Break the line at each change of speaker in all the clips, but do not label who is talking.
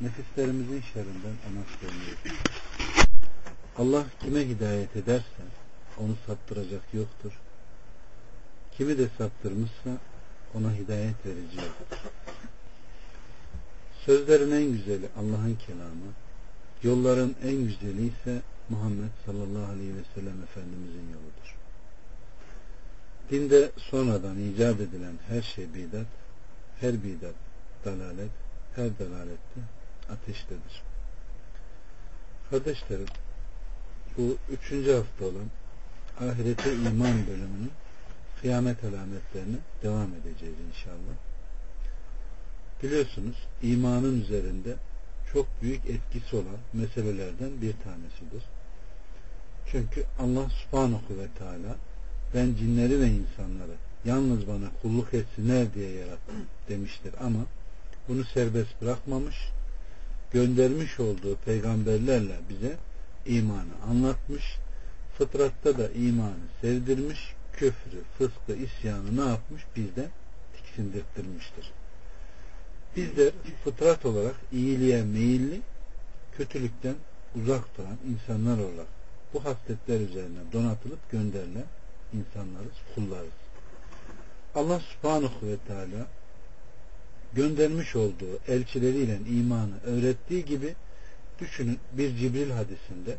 nefislerimizin şerrinden ona sığınıyoruz. Allah kime hidayet ederse onu saptıracak yoktur. Kimi de saptırmışsa ona hidayet verici. Sözlerin en güzeli Allah'ın kelamı, yolların en güzeli ise Muhammed sallallahu aleyhi ve sellem Efendimizin yoludur. Dinde sonradan icat edilen her şey bidat, her bidat dalalet, her dalalette ateştedir. Kardeşlerim, bu üçüncü hafta olan ahirete iman bölümünün kıyamet alametlerine devam edeceğiz inşallah. Biliyorsunuz imanın üzerinde çok büyük etkisi olan meselelerden bir tanesidir. Çünkü Allah subhanahu ve teala ben cinleri ve insanları yalnız bana kulluk etsinler diye yarattım demiştir ama bunu serbest bırakmamış göndermiş olduğu peygamberlerle bize imanı anlatmış fıtratta da imanı sevdirmiş küfrü, fıskı, isyanı ne yapmış? Bizden tiksindirttirmiştir. Bizler fıtrat olarak iyiliğe meyilli, kötülükten uzak duran insanlar olarak bu hasletler üzerine donatılıp gönderilen insanlarız, kullarız. Allah subhanahu ve teala göndermiş olduğu elçileriyle imanı öğrettiği gibi düşünün bir Cibril hadisinde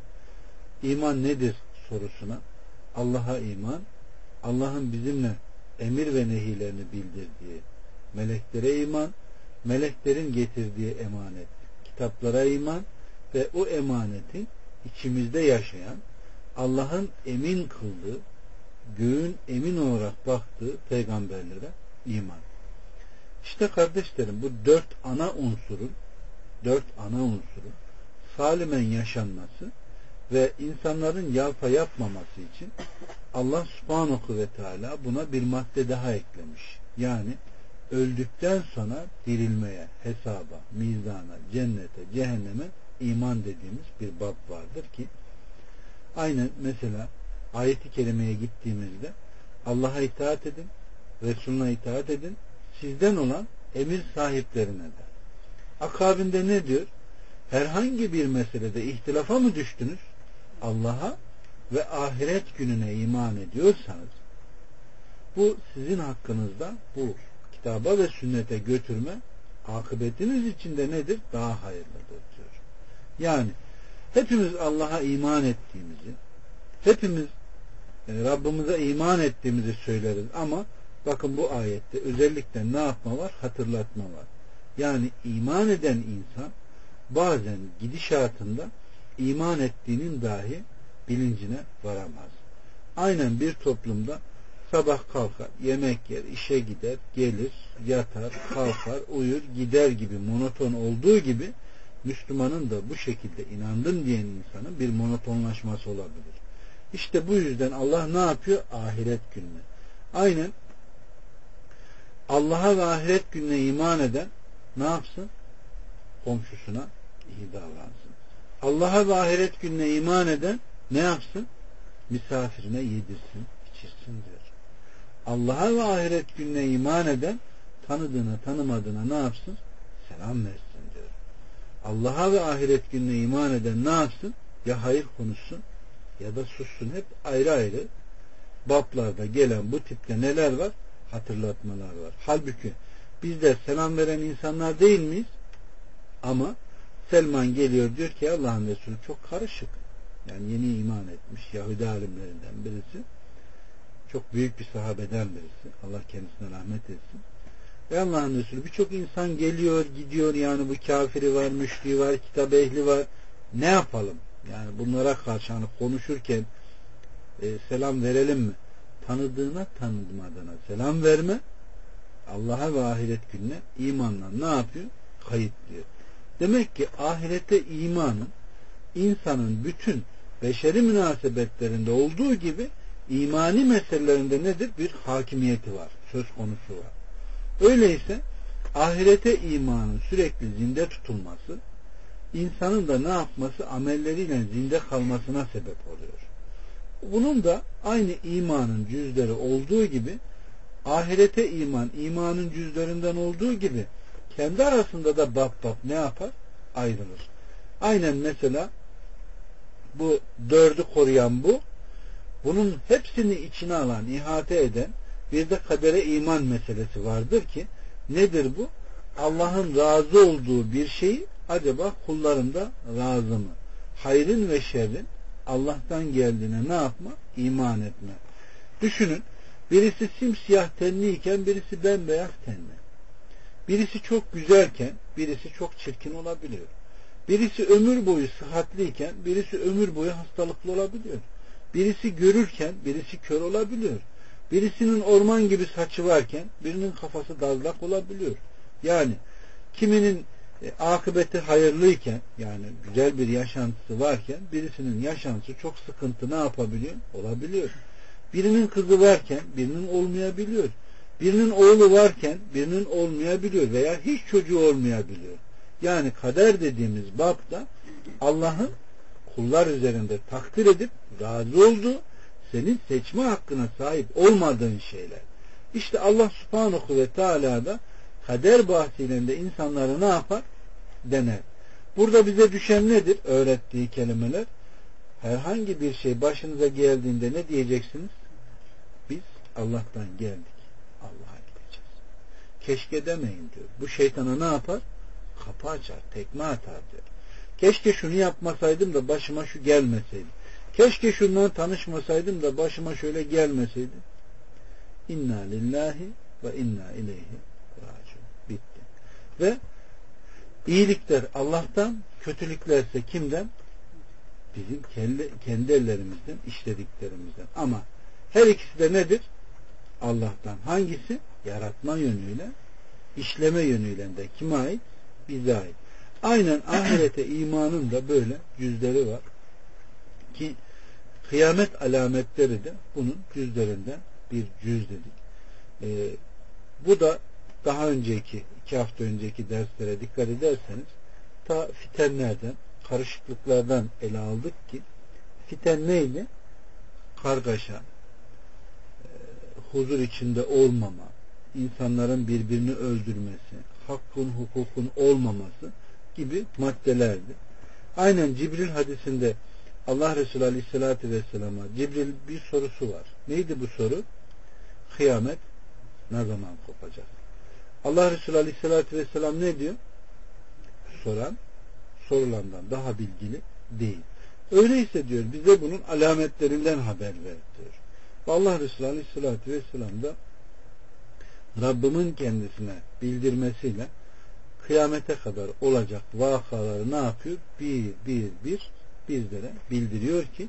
iman nedir sorusuna Allah'a iman Allah'ın bizimle emir ve nehilerini bildirdiği meleklere iman meleklerin getirdiği emanet kitaplara iman ve o emanetin içimizde yaşayan Allah'ın emin kıldığı göğün emin olarak baktığı peygamberlere iman. İşte kardeşlerim bu dört ana unsurun dört ana unsurun salimen yaşanması ve insanların yalpa yapmaması için Allah subhanahu ve teala buna bir madde daha eklemiş. Yani öldükten sonra dirilmeye, hesaba, mizana, cennete, cehenneme iman dediğimiz bir bab vardır ki aynen mesela ayeti kerimeye gittiğimizde Allah'a itaat edin, Resuluna itaat edin, sizden olan emir sahiplerine de. Akabinde ne diyor? Herhangi bir meselede ihtilafa mı düştünüz? Allah'a ve ahiret gününe iman ediyorsanız bu sizin hakkınızda bu kitaba ve sünnete götürme akıbetiniz içinde nedir? Daha hayırlıdır diyor. Yani hepimiz Allah'a iman ettiğimizi hepimiz e, Rabbimize iman ettiğimizi söyleriz ama bakın bu ayette özellikle ne yapma var? Hatırlatma var. Yani iman eden insan bazen gidişatında iman ettiğinin dahi bilincine varamaz. Aynen bir toplumda sabah kalkar, yemek yer, işe gider, gelir, yatar, kalkar, uyur, gider gibi monoton olduğu gibi Müslümanın da bu şekilde inandım diyen insanın bir monotonlaşması olabilir. İşte bu yüzden Allah ne yapıyor? Ahiret gününe. Aynen Allah'a ve ahiret gününe iman eden ne yapsın? Komşusuna iyi davransın. Allah'a ve ahiret gününe iman eden ne yapsın? Misafirine yedirsin, içirsin diyor. Allah'a ve ahiret gününe iman eden tanıdığına tanımadığına ne yapsın? Selam versin diyor. Allah'a ve ahiret gününe iman eden ne yapsın? Ya hayır konuşsun ya da sussun. Hep ayrı ayrı bablarda gelen bu tipte neler var? Hatırlatmalar var. Halbuki biz de selam veren insanlar değil miyiz? Ama Selman geliyor diyor ki Allah'ın Resulü çok karışık. Yani yeni iman etmiş Yahudi alimlerinden birisi. Çok büyük bir sahabeden birisi. Allah kendisine rahmet etsin. Ve Allah'ın Resulü birçok insan geliyor gidiyor yani bu kafiri var, müşriği var, kitap ehli var. Ne yapalım? Yani bunlara karşı hani konuşurken e, selam verelim mi? Tanıdığına tanımadığına selam verme. Allah'a ve ahiret gününe imanla ne yapıyor? Kayıtlıyor. Demek ki ahirete imanın insanın bütün beşeri münasebetlerinde olduğu gibi imani meselelerinde nedir? Bir hakimiyeti var. Söz konusu var. Öyleyse ahirete imanın sürekli zinde tutulması insanın da ne yapması amelleriyle zinde kalmasına sebep oluyor. Bunun da aynı imanın cüzleri olduğu gibi ahirete iman imanın cüzlerinden olduğu gibi kendi arasında da bab bab ne yapar? ayrılır. Aynen mesela bu dördü koruyan bu. Bunun hepsini içine alan, ihate eden bir de kadere iman meselesi vardır ki nedir bu? Allah'ın razı olduğu bir şeyi acaba kullarında razı mı? Hayrın ve şerrin Allah'tan geldiğine ne yapma? İman etme. Düşünün birisi simsiyah tenliyken birisi bembeyaz tenli. Birisi çok güzelken birisi çok çirkin olabiliyor. Birisi ömür boyu sıhhatliyken birisi ömür boyu hastalıklı olabiliyor. Birisi görürken birisi kör olabiliyor. Birisinin orman gibi saçı varken birinin kafası dazlak olabiliyor. Yani kiminin e, akıbeti hayırlıyken yani güzel bir yaşantısı varken birisinin yaşantısı çok sıkıntı ne yapabiliyor? Olabiliyor. Birinin kızı varken birinin olmayabiliyor. Birinin oğlu varken birinin olmayabiliyor veya hiç çocuğu olmayabiliyor. Yani kader dediğimiz babda Allah'ın kullar üzerinde takdir edip razı olduğu senin seçme hakkına sahip olmadığın şeyler. İşte Allah subhanahu ve teala da kader bahsiyle de insanları ne yapar? Dener. Burada bize düşen nedir? Öğrettiği kelimeler. Herhangi bir şey başınıza geldiğinde ne diyeceksiniz? Biz Allah'tan geldik. Allah'a gideceğiz. Keşke demeyin diyor. Bu şeytana ne yapar? Kapı açar, tekme atar diyor. Keşke şunu yapmasaydım da başıma şu gelmeseydi. Keşke şundan tanışmasaydım da başıma şöyle gelmeseydi. İnna lillahi ve inna ileyhi raciun. Bitti. Ve iyilikler Allah'tan, kötülüklerse kimden? Bizim kendi, kendi ellerimizden, işlediklerimizden. Ama her ikisi de nedir? Allah'tan. Hangisi? Yaratma yönüyle, işleme yönüyle de kime ait? Bize ait. Aynen ahirete imanın da böyle yüzleri var. Ki kıyamet alametleri de bunun cüzlerinden bir cüz dedik. Ee, bu da daha önceki iki hafta önceki derslere dikkat ederseniz ta fitenlerden karışıklıklardan ele aldık ki fiten neydi? Kargaşa e, huzur içinde olmama insanların birbirini öldürmesi hakkın hukukun olmaması gibi maddelerdi. Aynen Cibril hadisinde Allah Resulü Aleyhisselatü Vesselam'a Cibril bir sorusu var. Neydi bu soru? Kıyamet ne zaman kopacak? Allah Resulü Aleyhisselatü Vesselam ne diyor? Soran sorulandan daha bilgili değil. Öyleyse diyor bize bunun alametlerinden haber ver diyor. Allah Resulü Aleyhisselatü Vesselam da Rabbimin kendisine bildirmesiyle kıyamete kadar olacak vakaları ne yapıyor? Bir bir bir bizlere bildiriyor ki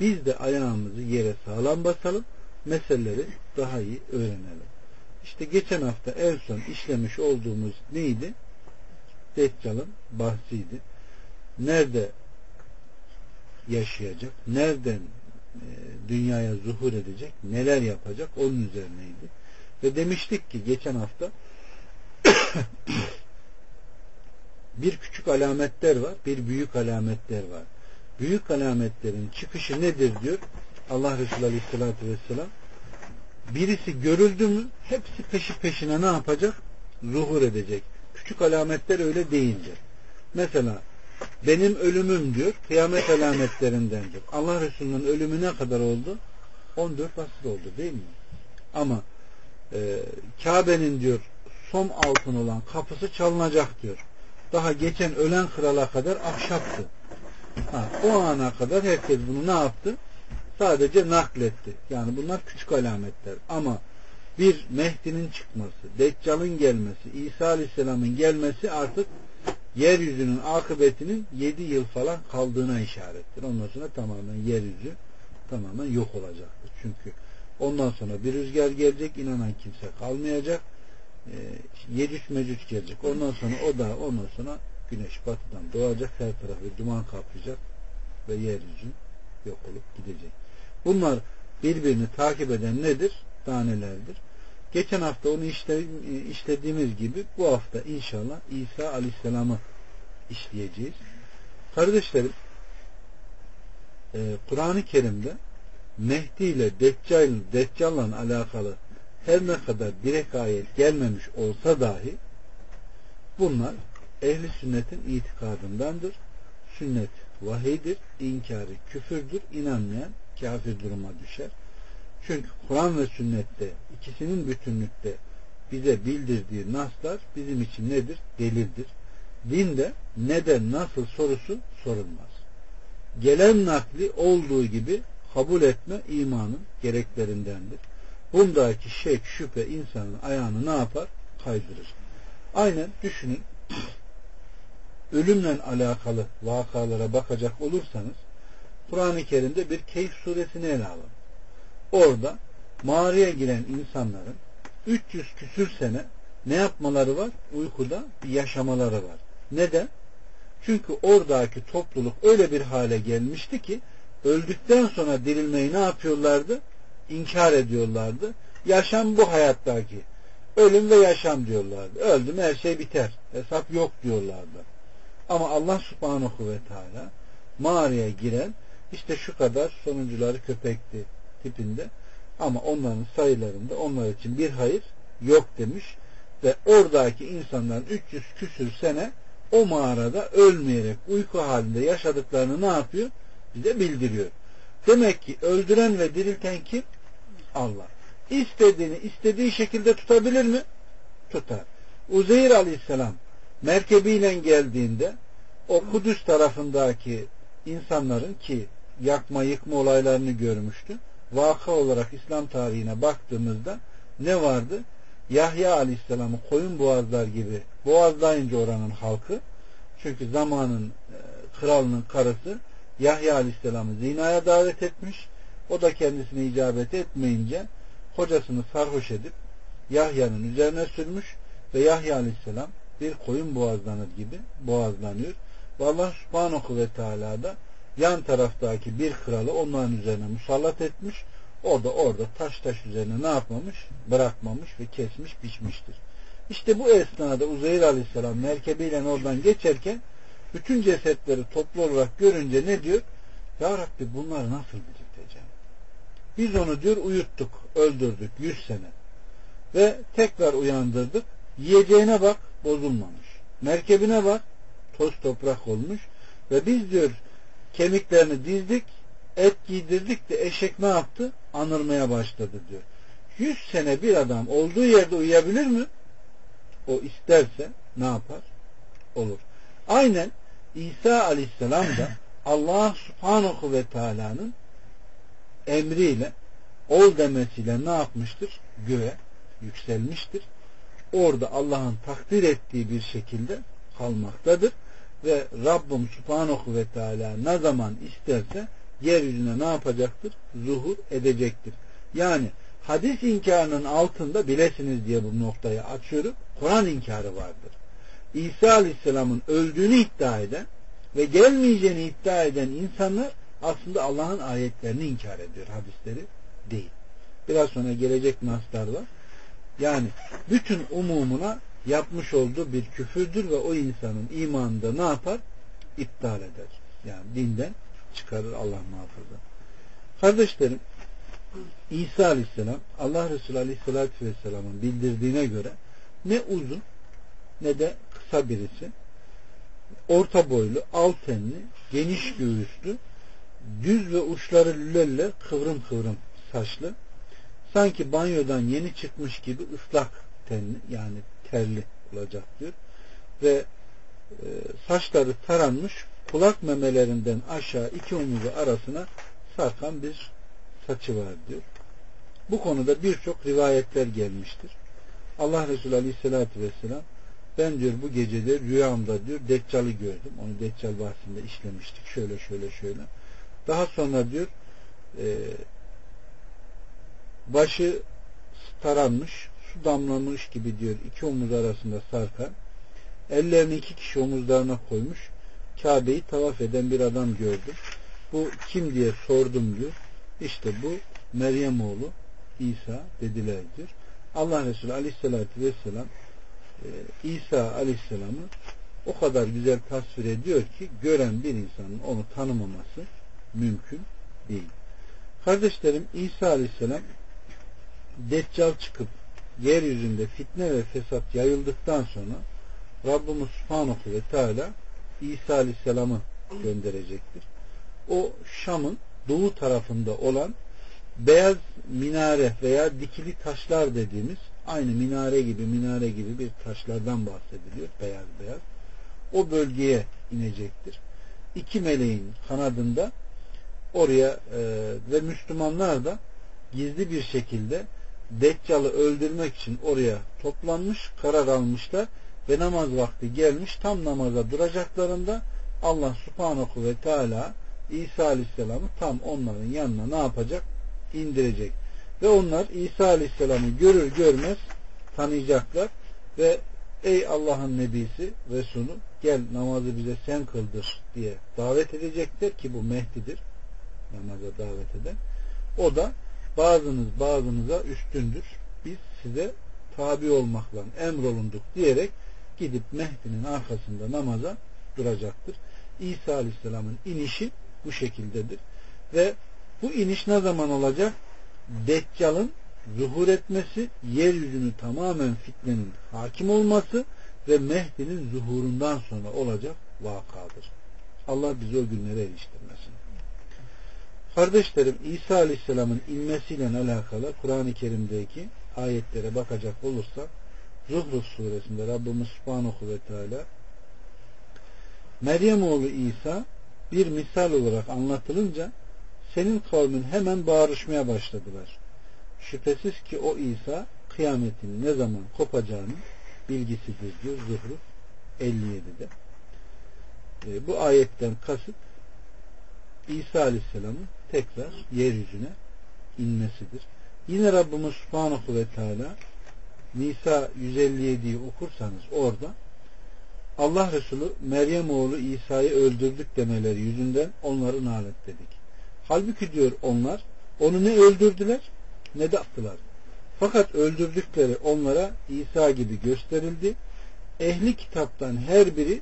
biz de ayağımızı yere sağlam basalım meseleleri daha iyi öğrenelim. İşte geçen hafta en son işlemiş olduğumuz neydi? Deccal'ın bahsiydi. Nerede yaşayacak? Nereden e, dünyaya zuhur edecek? Neler yapacak? Onun üzerineydi. Ve demiştik ki geçen hafta bir küçük alametler var, bir büyük alametler var. Büyük alametlerin çıkışı nedir diyor Allah Resulü Aleyhisselatü Vesselam. Birisi görüldü mü hepsi peşi peşine ne yapacak? Zuhur edecek. Küçük alametler öyle değildir. Mesela benim ölümüm diyor kıyamet alametlerindendir. Allah Resulü'nün ölümü ne kadar oldu? 14 asır oldu değil mi? Ama e, Kabe'nin diyor som altın olan kapısı çalınacak diyor. Daha geçen ölen krala kadar ahşaptı. Ha, o ana kadar herkes bunu ne yaptı? Sadece nakletti. Yani bunlar küçük alametler. Ama bir Mehdi'nin çıkması, Deccal'ın gelmesi, İsa Aleyhisselam'ın gelmesi artık yeryüzünün akıbetinin yedi yıl falan kaldığına işarettir. Ondan sonra tamamen yeryüzü tamamen yok olacaktır. Çünkü ondan sonra bir rüzgar gelecek, inanan kimse kalmayacak. E, Yecüc mecüc gelecek. Ondan sonra o da ondan sonra güneş batıdan doğacak, her tarafı duman kaplayacak ve yeryüzü yok olup gidecek. Bunlar birbirini takip eden nedir? Tanelerdir. Geçen hafta onu işlediğimiz gibi bu hafta inşallah İsa Aleyhisselam'ı işleyeceğiz. Kardeşlerim e, Kur'an-ı Kerim'de Mehdi ile Deccal, Deccal'la alakalı her ne kadar direkt ayet gelmemiş olsa dahi bunlar ehli sünnetin itikadındandır. Sünnet vahiydir, inkarı küfürdür, inanmayan kafir duruma düşer. Çünkü Kur'an ve sünnette ikisinin bütünlükte bize bildirdiği naslar bizim için nedir? Delildir. Dinde neden nasıl sorusu sorulmaz. Gelen nakli olduğu gibi kabul etme imanın gereklerindendir. Bundaki şek, şüphe insanın ayağını ne yapar? Kaydırır. Aynen düşünün ölümle alakalı vakalara bakacak olursanız Kur'an-ı Kerim'de bir Keyif suresini ele alın. Orada mağaraya giren insanların 300 küsür sene ne yapmaları var? Uykuda bir yaşamaları var. Neden? Çünkü oradaki topluluk öyle bir hale gelmişti ki öldükten sonra dirilmeyi ne yapıyorlardı? İnkar ediyorlardı. Yaşam bu hayattaki. Ölüm ve yaşam diyorlardı. Öldüm her şey biter. Hesap yok diyorlardı. Ama Allah subhanahu ve teala mağaraya giren işte şu kadar sonuncuları köpekti tipinde ama onların sayılarında onlar için bir hayır yok demiş ve oradaki insanların 300 küsür sene o mağarada ölmeyerek uyku halinde yaşadıklarını ne yapıyor? Bize bildiriyor. Demek ki öldüren ve dirilten kim? Allah. İstediğini istediği şekilde tutabilir mi? Tutar. Uzeyr aleyhisselam merkebiyle geldiğinde o Kudüs tarafındaki insanların ki yakma yıkma olaylarını görmüştü. Vaka olarak İslam tarihine baktığımızda ne vardı? Yahya Aleyhisselam'ı koyun boğazlar gibi boğazlayınca oranın halkı çünkü zamanın e, kralının karısı Yahya Aleyhisselam'ı zinaya davet etmiş. O da kendisine icabet etmeyince kocasını sarhoş edip Yahya'nın üzerine sürmüş ve Yahya Aleyhisselam bir koyun boğazlanır gibi boğazlanıyor. Ve Allah subhanahu ve teala da yan taraftaki bir kralı onların üzerine musallat etmiş. O da orada taş taş üzerine ne yapmamış? Bırakmamış ve kesmiş biçmiştir. İşte bu esnada Uzeyr Aleyhisselam merkebiyle oradan geçerken bütün cesetleri toplu olarak görünce ne diyor? Ya Rabbi bunları nasıl dirilteceğim? Biz onu diyor uyuttuk, öldürdük yüz sene. Ve tekrar uyandırdık. Yiyeceğine bak bozulmamış. Merkebine bak toz toprak olmuş. Ve biz diyor kemiklerini dizdik, et giydirdik de eşek ne yaptı? Anırmaya başladı diyor. Yüz sene bir adam olduğu yerde uyuyabilir mi? O isterse ne yapar? Olur. Aynen İsa aleyhisselam da Allah subhanahu ve teala'nın emriyle ol demesiyle ne yapmıştır? Göğe yükselmiştir. Orada Allah'ın takdir ettiği bir şekilde kalmaktadır. Ve Rabbim subhanahu ve teala ne zaman isterse yeryüzüne ne yapacaktır? Zuhur edecektir. Yani hadis inkarının altında bilesiniz diye bu noktayı açıyorum. Kur'an inkarı vardır. İsa Aleyhisselam'ın öldüğünü iddia eden ve gelmeyeceğini iddia eden insanlar aslında Allah'ın ayetlerini inkar ediyor hadisleri değil. Biraz sonra gelecek naslar var. Yani bütün umumuna yapmış olduğu bir küfürdür ve o insanın imanında ne yapar? İptal eder. Yani dinden çıkarır Allah muhafaza. Kardeşlerim İsa Aleyhisselam Allah Resulü Aleyhisselatü Vesselam'ın bildirdiğine göre ne uzun ne de kısa birisi. Orta boylu, alt tenli, geniş göğüslü, düz ve uçları lülle kıvrım kıvrım saçlı. Sanki banyodan yeni çıkmış gibi ıslak tenli yani terli olacak diyor. Ve e, saçları taranmış kulak memelerinden aşağı iki omuzu arasına sarkan bir saçı var diyor. Bu konuda birçok rivayetler gelmiştir. Allah Resulü Aleyhisselatü Vesselam ben diyor bu gecede rüyamda diyor Deccal'ı gördüm. Onu Deccal bahsinde işlemiştik. Şöyle şöyle şöyle. Daha sonra diyor e, başı taranmış su damlamış gibi diyor iki omuz arasında sarkan ellerini iki kişi omuzlarına koymuş Kabe'yi tavaf eden bir adam gördüm. Bu kim diye sordum diyor. İşte bu Meryem oğlu İsa dediler. Allah Resulü Aleyhisselatü Vesselam e, İsa Aleyhisselam'ı o kadar güzel tasvir ediyor ki gören bir insanın onu tanımaması mümkün değil. Kardeşlerim İsa Aleyhisselam Deccal çıkıp yeryüzünde fitne ve fesat yayıldıktan sonra Rabbimiz Subhanahu ve Teala İsa Aleyhisselam'ı gönderecektir. O Şam'ın doğu tarafında olan beyaz minare veya dikili taşlar dediğimiz aynı minare gibi minare gibi bir taşlardan bahsediliyor. Beyaz beyaz. O bölgeye inecektir. İki meleğin kanadında oraya e, ve Müslümanlar da gizli bir şekilde Deccal'ı öldürmek için oraya toplanmış, karar almışlar ve namaz vakti gelmiş. Tam namaza duracaklarında Allah subhanahu ve teala İsa aleyhisselamı tam onların yanına ne yapacak? indirecek. Ve onlar İsa aleyhisselamı görür görmez tanıyacaklar ve ey Allah'ın nebisi Resulü gel namazı bize sen kıldır diye davet edecekler ki bu Mehdi'dir namaza davet eden. O da bazınız bazınıza üstündür. Biz size tabi olmakla emrolunduk diyerek gidip Mehdi'nin arkasında namaza duracaktır. İsa Aleyhisselam'ın inişi bu şekildedir. Ve bu iniş ne zaman olacak? Deccal'ın zuhur etmesi, yeryüzünü tamamen fitnenin hakim olması ve Mehdi'nin zuhurundan sonra olacak vakadır. Allah bizi o günlere eriştirmesin. Kardeşlerim İsa Aleyhisselam'ın inmesiyle alakalı Kur'an-ı Kerim'deki ayetlere bakacak olursak Zuhruf suresinde Rabbimiz Subhanahu ve Teala Meryem oğlu İsa bir misal olarak anlatılınca senin kavmin hemen bağırışmaya başladılar. Şüphesiz ki o İsa kıyametin ne zaman kopacağını bilgisidir diyor Zuhruf 57'de. E, bu ayetten kasıt İsa Aleyhisselam'ın tekrar yeryüzüne inmesidir. Yine Rabbimiz Subhanahu ve Teala Nisa 157'yi okursanız orada Allah Resulü Meryem oğlu İsa'yı öldürdük demeleri yüzünden onları nalet dedik. Halbuki diyor onlar onu ne öldürdüler ne de attılar. Fakat öldürdükleri onlara İsa gibi gösterildi. Ehli kitaptan her biri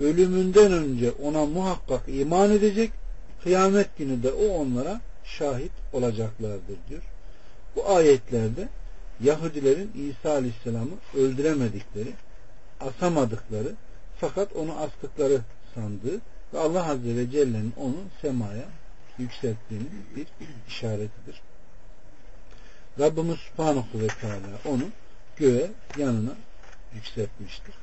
ölümünden önce ona muhakkak iman edecek kıyamet günü de o onlara şahit olacaklardır diyor. Bu ayetlerde Yahudilerin İsa Aleyhisselam'ı öldüremedikleri, asamadıkları fakat onu astıkları sandığı ve Allah Azze ve Celle'nin onu semaya yükselttiğinin bir işaretidir. Rabbimiz Subhanahu ve Teala onu göğe yanına yükseltmiştir.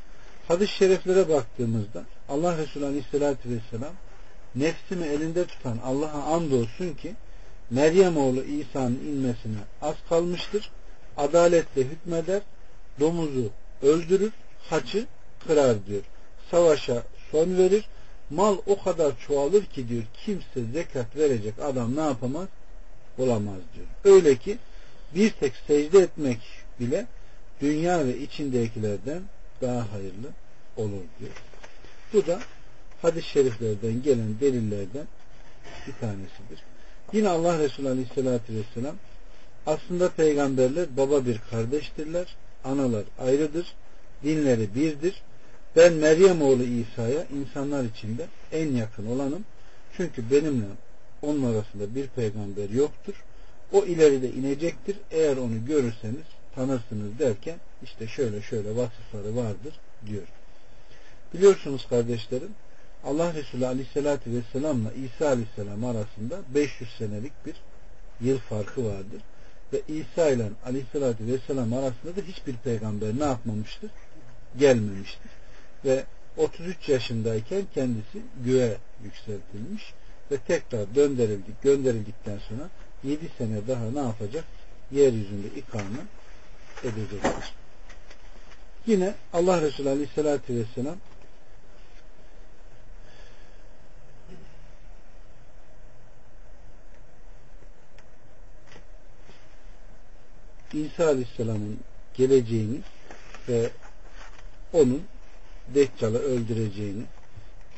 Hadis-i şeriflere baktığımızda Allah Resulü Aleyhisselatü Vesselam nefsimi elinde tutan Allah'a andolsun ki Meryem oğlu İsa'nın inmesine az kalmıştır. Adaletle hükmeder, domuzu öldürür, haçı kırar diyor. Savaşa son verir. Mal o kadar çoğalır ki diyor kimse zekat verecek adam ne yapamaz? Olamaz diyor. Öyle ki bir tek secde etmek bile dünya ve içindekilerden daha hayırlı olur diyor. Bu da hadis-i şeriflerden gelen delillerden bir tanesidir. Yine Allah Resulü Aleyhisselatü Vesselam aslında peygamberler baba bir kardeştirler, analar ayrıdır, dinleri birdir. Ben Meryem oğlu İsa'ya insanlar içinde en yakın olanım. Çünkü benimle onun arasında bir peygamber yoktur. O ileride inecektir. Eğer onu görürseniz tanırsınız derken işte şöyle şöyle vasıfları vardır diyor. Biliyorsunuz kardeşlerim Allah Resulü Aleyhisselatü Vesselam'la İsa Aleyhisselam arasında 500 senelik bir yıl farkı vardır. Ve İsa ile Aleyhisselatü Vesselam arasında da hiçbir peygamber ne yapmamıştır? Gelmemiştir. Ve 33 yaşındayken kendisi göğe yükseltilmiş ve tekrar döndürüldük, gönderildikten sonra 7 sene daha ne yapacak? Yeryüzünde ikame edecektir. Yine Allah Resulü Aleyhisselatü Vesselam İsa Aleyhisselam'ın geleceğini ve onun Deccal'ı öldüreceğini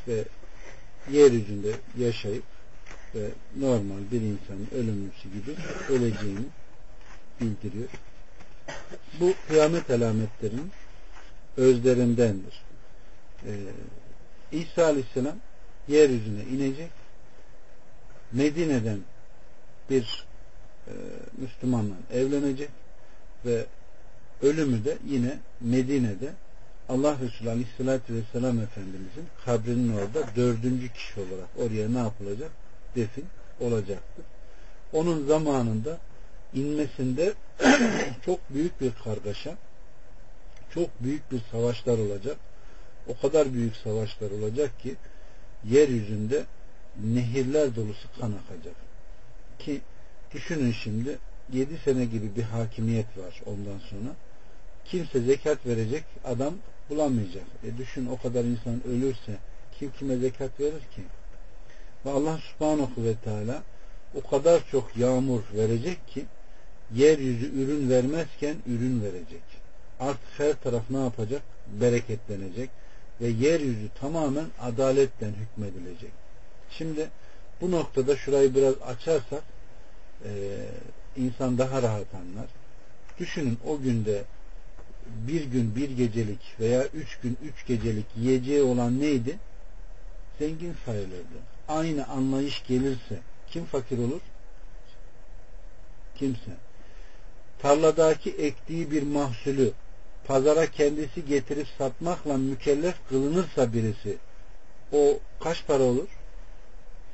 ve yeryüzünde yaşayıp ve normal bir insanın ölümlüsü gibi öleceğini bildiriyor. Bu kıyamet alametlerinin özlerindendir. Ee, İsa Aleyhisselam yeryüzüne inecek. Medine'den bir e, Müslümanla evlenecek ve ölümü de yine Medine'de Allah Resulü Aleyhisselatü Vesselam Efendimizin kabrinin orada dördüncü kişi olarak oraya ne yapılacak? Defin olacaktır. Onun zamanında inmesinde çok büyük bir kargaşa, çok büyük bir savaşlar olacak. O kadar büyük savaşlar olacak ki yeryüzünde nehirler dolusu kan akacak. Ki düşünün şimdi 7 sene gibi bir hakimiyet var ondan sonra. Kimse zekat verecek adam bulamayacak. E düşün o kadar insan ölürse kim kime zekat verir ki? Ve Allah subhanahu ve teala o kadar çok yağmur verecek ki yeryüzü ürün vermezken ürün verecek. Artık her taraf ne yapacak? Bereketlenecek ve yeryüzü tamamen adaletten hükmedilecek. Şimdi bu noktada şurayı biraz açarsak e, insan daha rahat anlar. Düşünün o günde bir gün bir gecelik veya üç gün üç gecelik yiyeceği olan neydi? Zengin sayılırdı. Aynı anlayış gelirse kim fakir olur? Kimse. Tarladaki ektiği bir mahsulü pazara kendisi getirip satmakla mükellef kılınırsa birisi o kaç para olur?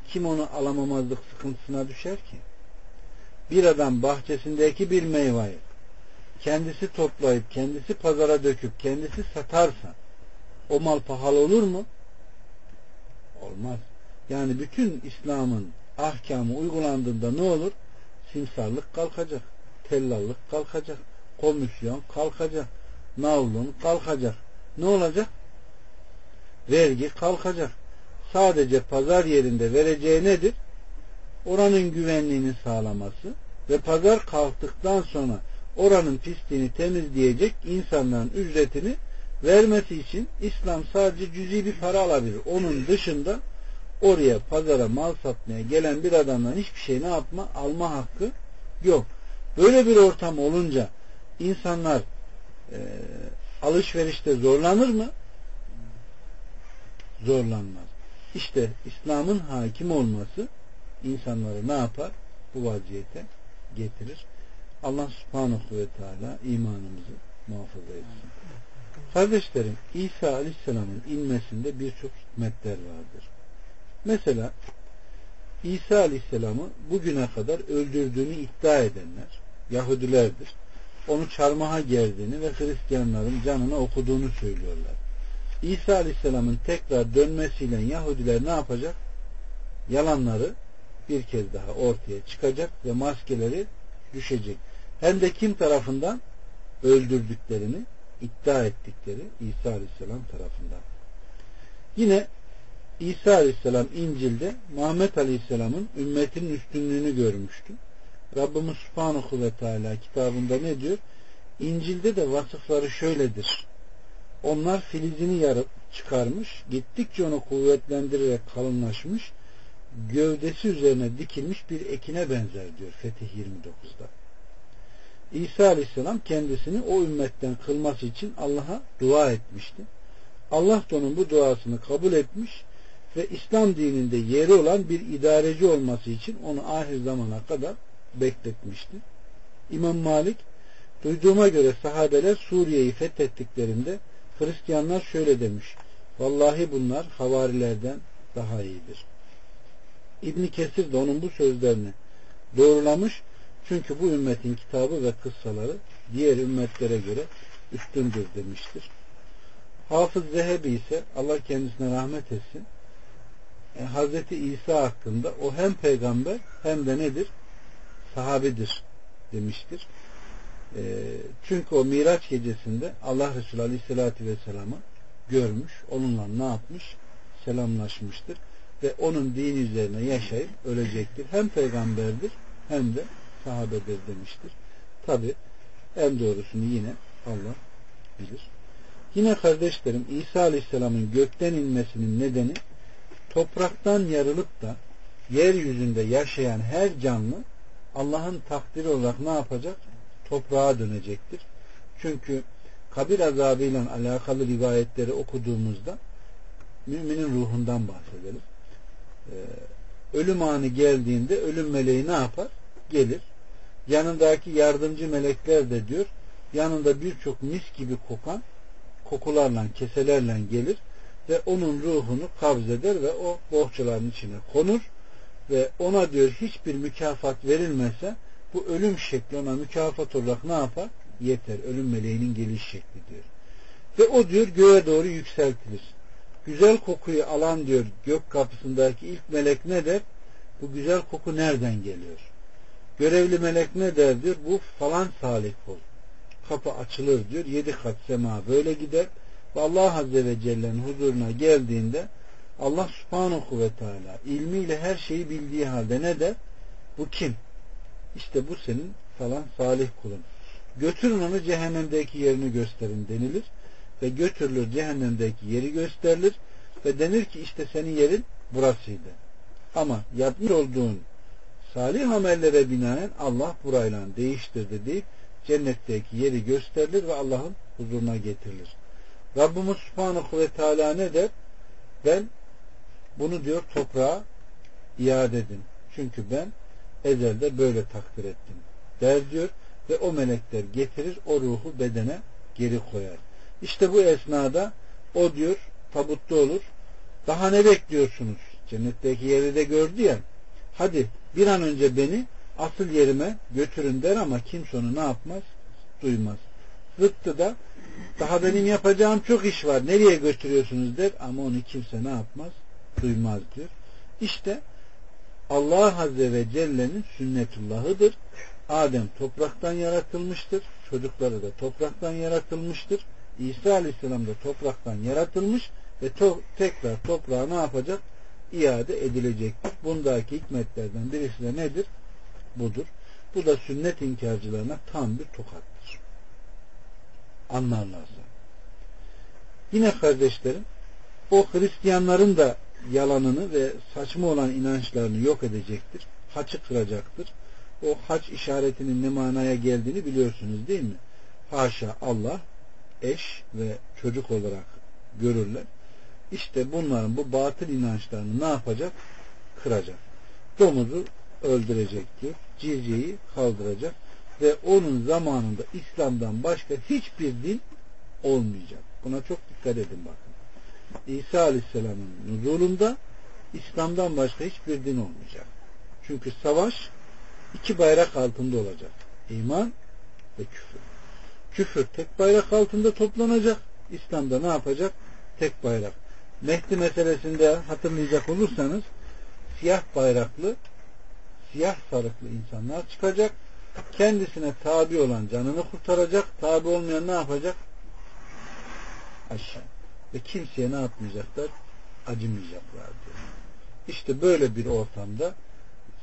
Kim onu alamamazlık sıkıntısına düşer ki? Bir adam bahçesindeki bir meyveyi kendisi toplayıp kendisi pazara döküp kendisi satarsa o mal pahalı olur mu? Olmaz. Yani bütün İslam'ın ahkamı uygulandığında ne olur? Simsarlık kalkacak. Tellallık kalkacak. Komisyon kalkacak. Navlun kalkacak. Ne olacak? Vergi kalkacak. Sadece pazar yerinde vereceği nedir? Oranın güvenliğini sağlaması ve pazar kalktıktan sonra oranın pisliğini temizleyecek insanların ücretini vermesi için İslam sadece cüzi bir para alabilir. Onun dışında oraya pazara mal satmaya gelen bir adamdan hiçbir şey ne yapma alma hakkı yok. Böyle bir ortam olunca insanlar e, alışverişte zorlanır mı? Zorlanmaz. İşte İslam'ın hakim olması insanları ne yapar? Bu vaziyete getirir. Allah subhanahu ve teala imanımızı muhafaza etsin. Kardeşlerim İsa aleyhisselamın inmesinde birçok hikmetler vardır. Mesela İsa aleyhisselamı bugüne kadar öldürdüğünü iddia edenler Yahudilerdir. Onu çarmıha gerdiğini ve Hristiyanların canına okuduğunu söylüyorlar. İsa aleyhisselamın tekrar dönmesiyle Yahudiler ne yapacak? Yalanları bir kez daha ortaya çıkacak ve maskeleri düşecek. Hem de kim tarafından? Öldürdüklerini iddia ettikleri İsa Aleyhisselam tarafından. Yine İsa Aleyhisselam İncil'de Muhammed Aleyhisselam'ın ümmetinin üstünlüğünü görmüştü. Rabbimiz Subhanahu ve Teala kitabında ne diyor? İncil'de de vasıfları şöyledir. Onlar filizini yarıp çıkarmış, gittikçe onu kuvvetlendirerek kalınlaşmış, gövdesi üzerine dikilmiş bir ekine benzer diyor Fetih 29'da. İsa Aleyhisselam kendisini o ümmetten kılması için Allah'a dua etmişti. Allah da onun bu duasını kabul etmiş ve İslam dininde yeri olan bir idareci olması için onu ahir zamana kadar bekletmişti. İmam Malik duyduğuma göre sahabeler Suriye'yi fethettiklerinde Hristiyanlar şöyle demiş. Vallahi bunlar havarilerden daha iyidir. İbn Kesir de onun bu sözlerini doğrulamış. Çünkü bu ümmetin kitabı ve kıssaları diğer ümmetlere göre üstündür demiştir. Hafız Zehebi ise Allah kendisine rahmet etsin. E, Hazreti İsa hakkında o hem peygamber hem de nedir? Sahabidir demiştir. E, çünkü o Miraç gecesinde Allah Resulü Aleyhisselatü Vesselam'ı görmüş. Onunla ne yapmış? Selamlaşmıştır. Ve onun dini üzerine yaşayıp ölecektir. Hem peygamberdir hem de sahabedir demiştir. Tabi en doğrusunu yine Allah bilir. Yine kardeşlerim İsa Aleyhisselam'ın gökten inmesinin nedeni topraktan yarılıp da yeryüzünde yaşayan her canlı Allah'ın takdiri olarak ne yapacak? Toprağa dönecektir. Çünkü kabir azabıyla alakalı rivayetleri okuduğumuzda müminin ruhundan bahsedelim. Ee, ölüm anı geldiğinde ölüm meleği ne yapar? Gelir. Yanındaki yardımcı melekler de diyor yanında birçok mis gibi kokan kokularla, keselerle gelir ve onun ruhunu kabz eder ve o bohçaların içine konur ve ona diyor hiçbir mükafat verilmese bu ölüm şekli ona mükafat olarak ne yapar? Yeter. Ölüm meleğinin geliş şekli diyor. Ve o diyor göğe doğru yükseltilir. Güzel kokuyu alan diyor gök kapısındaki ilk melek ne der? Bu güzel koku nereden geliyor? Görevli melek ne der diyor? Bu falan salih kul. Kapı açılır diyor. Yedi kat sema böyle gider. Ve Allah Azze ve Celle'nin huzuruna geldiğinde Allah subhanahu ve teala ilmiyle her şeyi bildiği halde ne der? Bu kim? İşte bu senin falan salih kulun. Götürün onu cehennemdeki yerini gösterin denilir. Ve götürülür cehennemdeki yeri gösterilir. Ve denir ki işte senin yerin burasıydı. Ama yapmış olduğun salih amellere binaen Allah burayla değiştirdi deyip cennetteki yeri gösterilir ve Allah'ın huzuruna getirilir. Rabbimiz Subhanahu ve Teala ne der? Ben bunu diyor toprağa iade edin. Çünkü ben ezelde böyle takdir ettim. Der diyor ve o melekler getirir o ruhu bedene geri koyar. İşte bu esnada o diyor tabutta olur. Daha ne bekliyorsunuz? Cennetteki yeri de gördü ya. Hadi bir an önce beni asıl yerime götürün der ama kimse onu ne yapmaz? Duymaz. Zıttı da daha benim yapacağım çok iş var. Nereye götürüyorsunuz der ama onu kimse ne yapmaz? Duymaz diyor. İşte Allah Azze ve Celle'nin sünnetullahıdır. Adem topraktan yaratılmıştır. Çocukları da topraktan yaratılmıştır. İsa Aleyhisselam da topraktan yaratılmış ve to tekrar toprağa ne yapacak? İade edilecektir. Bundaki hikmetlerden birisi de nedir? Budur. Bu da sünnet inkarcılarına tam bir tokattır. Anlarlarsa. Yine kardeşlerim o Hristiyanların da yalanını ve saçma olan inançlarını yok edecektir. Haçı kıracaktır. O haç işaretinin ne manaya geldiğini biliyorsunuz değil mi? Haşa Allah eş ve çocuk olarak görürler. İşte bunların bu batıl inançlarını ne yapacak? Kıracak. Domuzu öldürecektir. Cizyeyi kaldıracak ve onun zamanında İslam'dan başka hiçbir din olmayacak. Buna çok dikkat edin bakın. İsa Aleyhisselam'ın nuzulunda İslam'dan başka hiçbir din olmayacak. Çünkü savaş iki bayrak altında olacak. İman ve küfür. Küfür tek bayrak altında toplanacak. İslam'da ne yapacak? Tek bayrak. Mehdi meselesinde hatırlayacak olursanız siyah bayraklı siyah sarıklı insanlar çıkacak. Kendisine tabi olan canını kurtaracak. Tabi olmayan ne yapacak? Aşağı. Ve kimseye ne yapmayacaklar? Acımayacaklar diyor. İşte böyle bir ortamda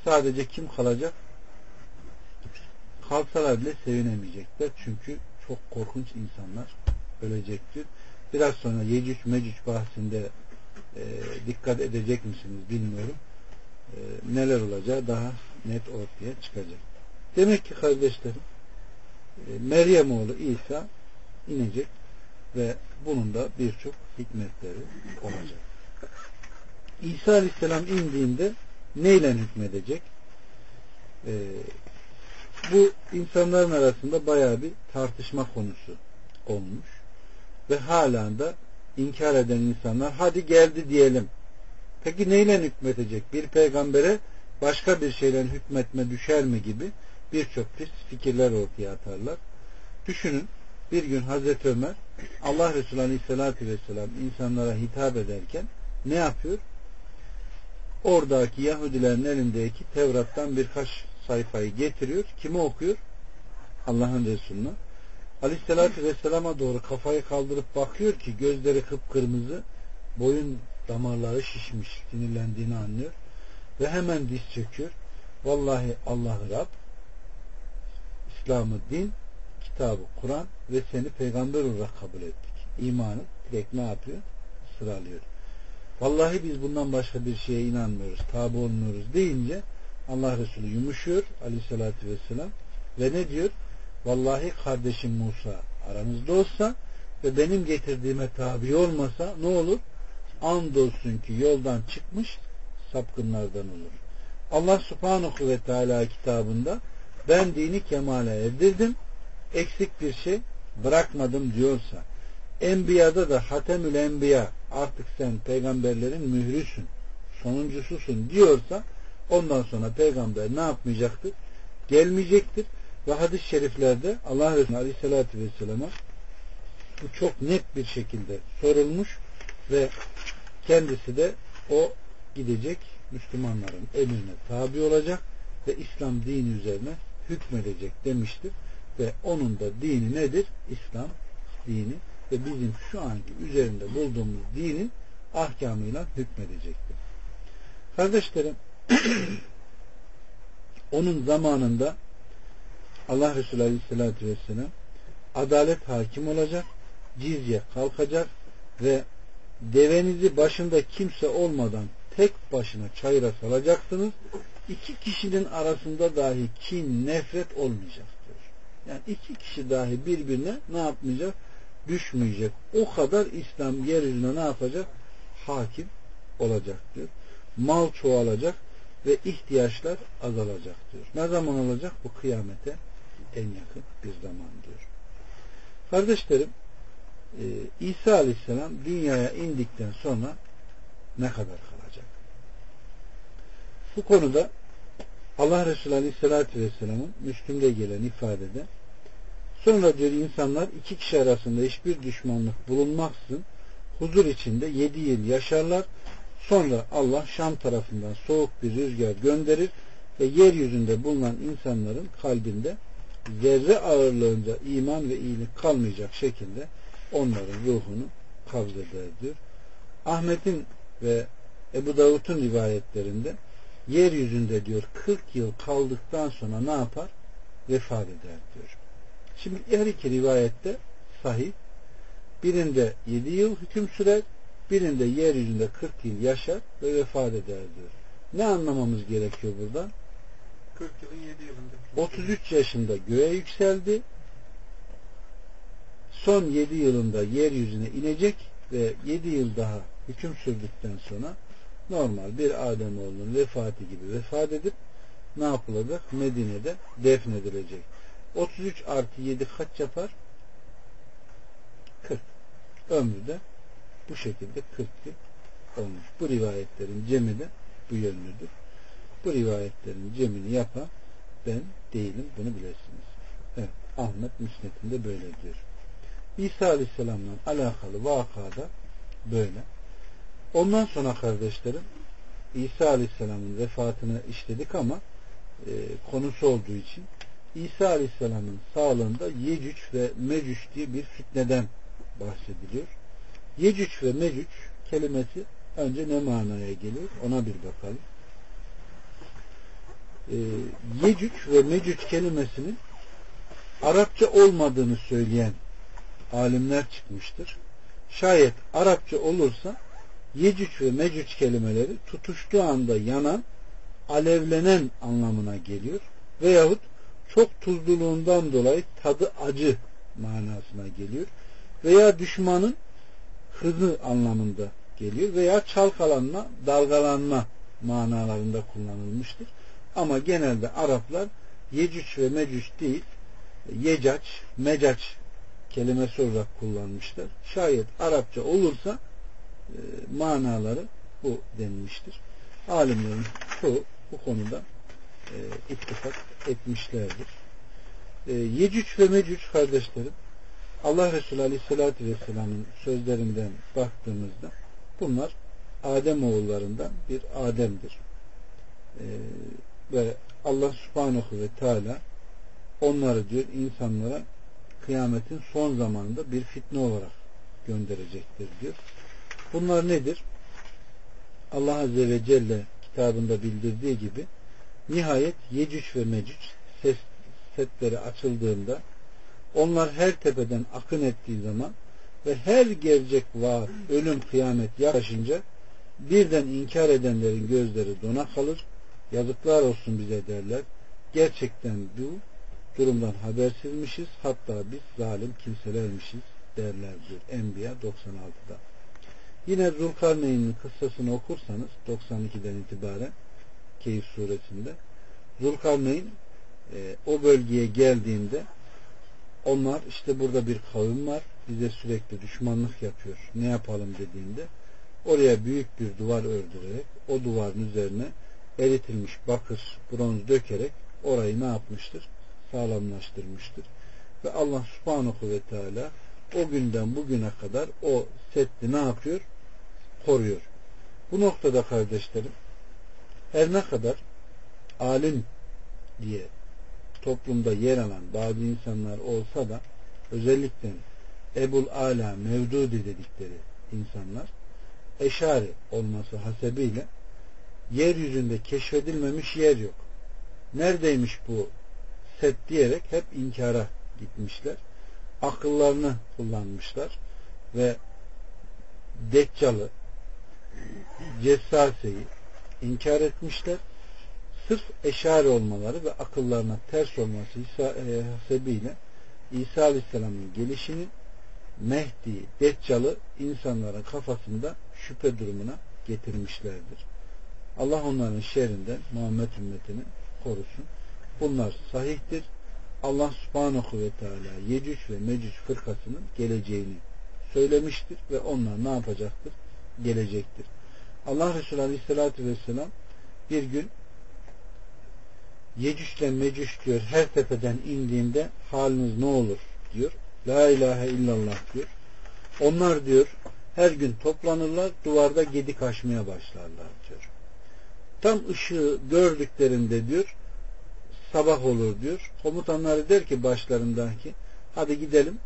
sadece kim kalacak? Kalsalar bile sevinemeyecekler. Çünkü çok korkunç insanlar ölecektir. Biraz sonra Yecüc Mecüc bahsinde e, dikkat edecek misiniz bilmiyorum. E, neler olacağı daha net ortaya çıkacak. Demek ki kardeşlerim e, Meryem oğlu İsa inecek ve bunun da birçok hikmetleri olacak. İsa Aleyhisselam indiğinde neyle hükmedecek? Ee, bu insanların arasında baya bir tartışma konusu olmuş ve halen de inkar eden insanlar hadi geldi diyelim. Peki neyle hükmetecek? Bir peygambere başka bir şeyle hükmetme düşer mi gibi birçok fikirler ortaya atarlar. Düşünün bir gün Hazreti Ömer Allah Resulü Aleyhisselatü Vesselam insanlara hitap ederken ne yapıyor? Oradaki Yahudilerin elindeki Tevrat'tan birkaç sayfayı getiriyor. Kime okuyor? Allah'ın Resulü'ne. Aleyhisselatü Vesselam'a doğru kafayı kaldırıp bakıyor ki gözleri kıpkırmızı, boyun damarları şişmiş, sinirlendiğini anlıyor. Ve hemen diz çöküyor. Vallahi Allah'ı Rab, İslam'ı din, kitabı Kur'an ve seni peygamber olarak kabul ettik. İmanı direkt ne yapıyor? Sıralıyor. Vallahi biz bundan başka bir şeye inanmıyoruz, tabi olmuyoruz deyince Allah Resulü yumuşuyor aleyhissalatü vesselam ve ne diyor? Vallahi kardeşim Musa aranızda olsa ve benim getirdiğime tabi olmasa ne olur? Andolsun ki yoldan çıkmış sapkınlardan olur. Allah subhanahu ve teala kitabında ben dini kemale erdirdim eksik bir şey bırakmadım diyorsa Enbiya'da da Hatemül Enbiya artık sen peygamberlerin mührüsün, sonuncususun diyorsa ondan sonra peygamber ne yapmayacaktır? Gelmeyecektir. Ve hadis-i şeriflerde Allah Resulü Aleyhisselatü Vesselam'a bu çok net bir şekilde sorulmuş ve kendisi de o gidecek Müslümanların emrine tabi olacak ve İslam dini üzerine hükmedecek demiştir. Ve onun da dini nedir? İslam dini ve bizim şu anki üzerinde bulduğumuz dinin ahkamıyla hükmedecektir. Kardeşlerim onun zamanında Allah Resulü Aleyhisselatü Vesselam adalet hakim olacak, cizye kalkacak ve devenizi başında kimse olmadan tek başına çayıra salacaksınız. İki kişinin arasında dahi kin, nefret olmayacak. Yani iki kişi dahi birbirine ne yapmayacak? Düşmeyecek. O kadar İslam yeryüzüne ne yapacak? Hakim olacak diyor. Mal çoğalacak ve ihtiyaçlar azalacak diyor. Ne zaman olacak? Bu kıyamete en yakın bir zaman diyor. Kardeşlerim e, İsa Aleyhisselam dünyaya indikten sonra ne kadar kalacak? Bu konuda Allah Resulü Aleyhisselatü Vesselam'ın Müslüm'de gelen ifadede sonra diyor insanlar iki kişi arasında hiçbir düşmanlık bulunmaksızın huzur içinde yedi yıl yaşarlar. Sonra Allah Şam tarafından soğuk bir rüzgar gönderir ve yeryüzünde bulunan insanların kalbinde zerre ağırlığında iman ve iyilik kalmayacak şekilde onların ruhunu kabzeder diyor. Ahmet'in ve Ebu Davud'un rivayetlerinde yeryüzünde diyor 40 yıl kaldıktan sonra ne yapar? Vefat eder diyor. Şimdi her iki rivayette sahih. Birinde 7 yıl hüküm sürer, birinde yeryüzünde 40 yıl yaşar ve vefat eder diyor. Ne anlamamız gerekiyor burada?
40 yılın 7 yılında.
33 yaşında göğe yükseldi. Son 7 yılında yeryüzüne inecek ve 7 yıl daha hüküm sürdükten sonra normal bir Ademoğlunun vefatı gibi vefat edip ne yapılacak? Medine'de defnedilecek. 33 artı 7 kaç yapar? 40. Ömrü de bu şekilde 40 yıl olmuş. Bu rivayetlerin cemi de bu yönlüdür. Bu rivayetlerin cemini yapan ben değilim bunu bilesiniz. Evet, Ahmet Müsnet'inde böyle diyor. İsa Aleyhisselam'la alakalı vakada böyle. Ondan sonra kardeşlerim İsa Aleyhisselam'ın vefatını işledik ama e, konusu olduğu için İsa Aleyhisselam'ın sağlığında Yecüc ve Mecüc diye bir fitneden bahsediliyor. Yecüc ve Mecüc kelimesi önce ne manaya geliyor ona bir bakalım. E, Yecüc ve Mecüc kelimesinin Arapça olmadığını söyleyen alimler çıkmıştır. Şayet Arapça olursa Yecüc ve Mecüc kelimeleri tutuştuğu anda yanan, alevlenen anlamına geliyor. Veyahut çok tuzluluğundan dolayı tadı acı manasına geliyor. Veya düşmanın hızı anlamında geliyor. Veya çalkalanma, dalgalanma manalarında kullanılmıştır. Ama genelde Araplar Yecüc ve Mecüc değil, Yecaç, Mecaç kelimesi olarak kullanmışlar. Şayet Arapça olursa e, manaları bu denilmiştir. Alimlerin çoğu bu konuda e, ittifak etmişlerdir. E, Yecüc ve Mecüc kardeşlerim Allah Resulü Aleyhisselatü Vesselam'ın sözlerinden baktığımızda bunlar Adem oğullarından bir Adem'dir. E, ve Allah Subhanahu ve Teala onları diyor insanlara kıyametin son zamanında bir fitne olarak gönderecektir diyor. Bunlar nedir? Allah Azze ve Celle kitabında bildirdiği gibi nihayet Yecüc ve Mecüc ses, setleri açıldığında onlar her tepeden akın ettiği zaman ve her gelecek vaat, ölüm, kıyamet yaklaşınca birden inkar edenlerin gözleri dona kalır. Yazıklar olsun bize derler. Gerçekten bu durumdan habersizmişiz. Hatta biz zalim kimselermişiz derler diyor Enbiya 96'da. Yine Zulkarneyn'in kıssasını okursanız 92'den itibaren Keyif suresinde Zulkarneyn e, o bölgeye geldiğinde onlar işte burada bir kavim var. bize sürekli düşmanlık yapıyor. Ne yapalım dediğinde oraya büyük bir duvar ördürerek o duvarın üzerine eritilmiş bakır, bronz dökerek orayı ne yapmıştır? Sağlamlaştırmıştır. Ve Allah subhanahu ve teala o günden bugüne kadar o setli ne yapıyor? Koruyor. Bu noktada kardeşlerim her ne kadar alim diye toplumda yer alan bazı insanlar olsa da özellikle Ebul Ala Mevdudi dedikleri insanlar eşari olması hasebiyle yeryüzünde keşfedilmemiş yer yok. Neredeymiş bu set diyerek hep inkara gitmişler. Akıllarını kullanmışlar ve Deccal'ı Cessase'yi inkar etmişler. Sırf eşari olmaları ve akıllarına ters olması e, hasebiyle İsa Aleyhisselam'ın gelişini Mehdi, Deccal'ı insanların kafasında şüphe durumuna getirmişlerdir. Allah onların şerrinden Muhammed ümmetini korusun. Bunlar sahihtir. Allah subhanahu ve teala Yecüc ve Mecüc fırkasının geleceğini söylemiştir ve onlar ne yapacaktır? Gelecektir. Allah Resulü Aleyhisselatü Vesselam bir gün Yecüc ile Mecüc diyor her tepeden indiğinde haliniz ne olur diyor. La ilahe illallah diyor. Onlar diyor her gün toplanırlar duvarda gedik açmaya başlarlar diyor. Tam ışığı gördüklerinde diyor sabah olur diyor. Komutanları der ki başlarındaki hadi gidelim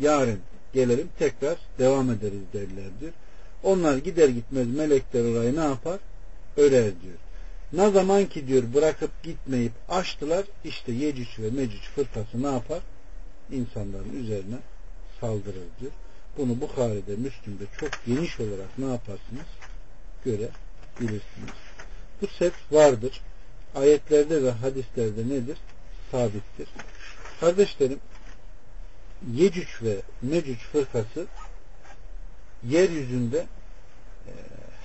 yarın gelelim tekrar devam ederiz derler diyor. Onlar gider gitmez melekler orayı ne yapar? Örer diyor. Ne zaman ki diyor bırakıp gitmeyip açtılar işte Yecüc ve Mecüc fırkası ne yapar? İnsanların üzerine saldırır diyor. Bunu Bukhari'de, Müslüm'de çok geniş olarak ne yaparsınız? Görebilirsiniz. Bu set vardır. Ayetlerde ve hadislerde nedir? Sabittir. Kardeşlerim Yecüc ve Mecüc fırkası yeryüzünde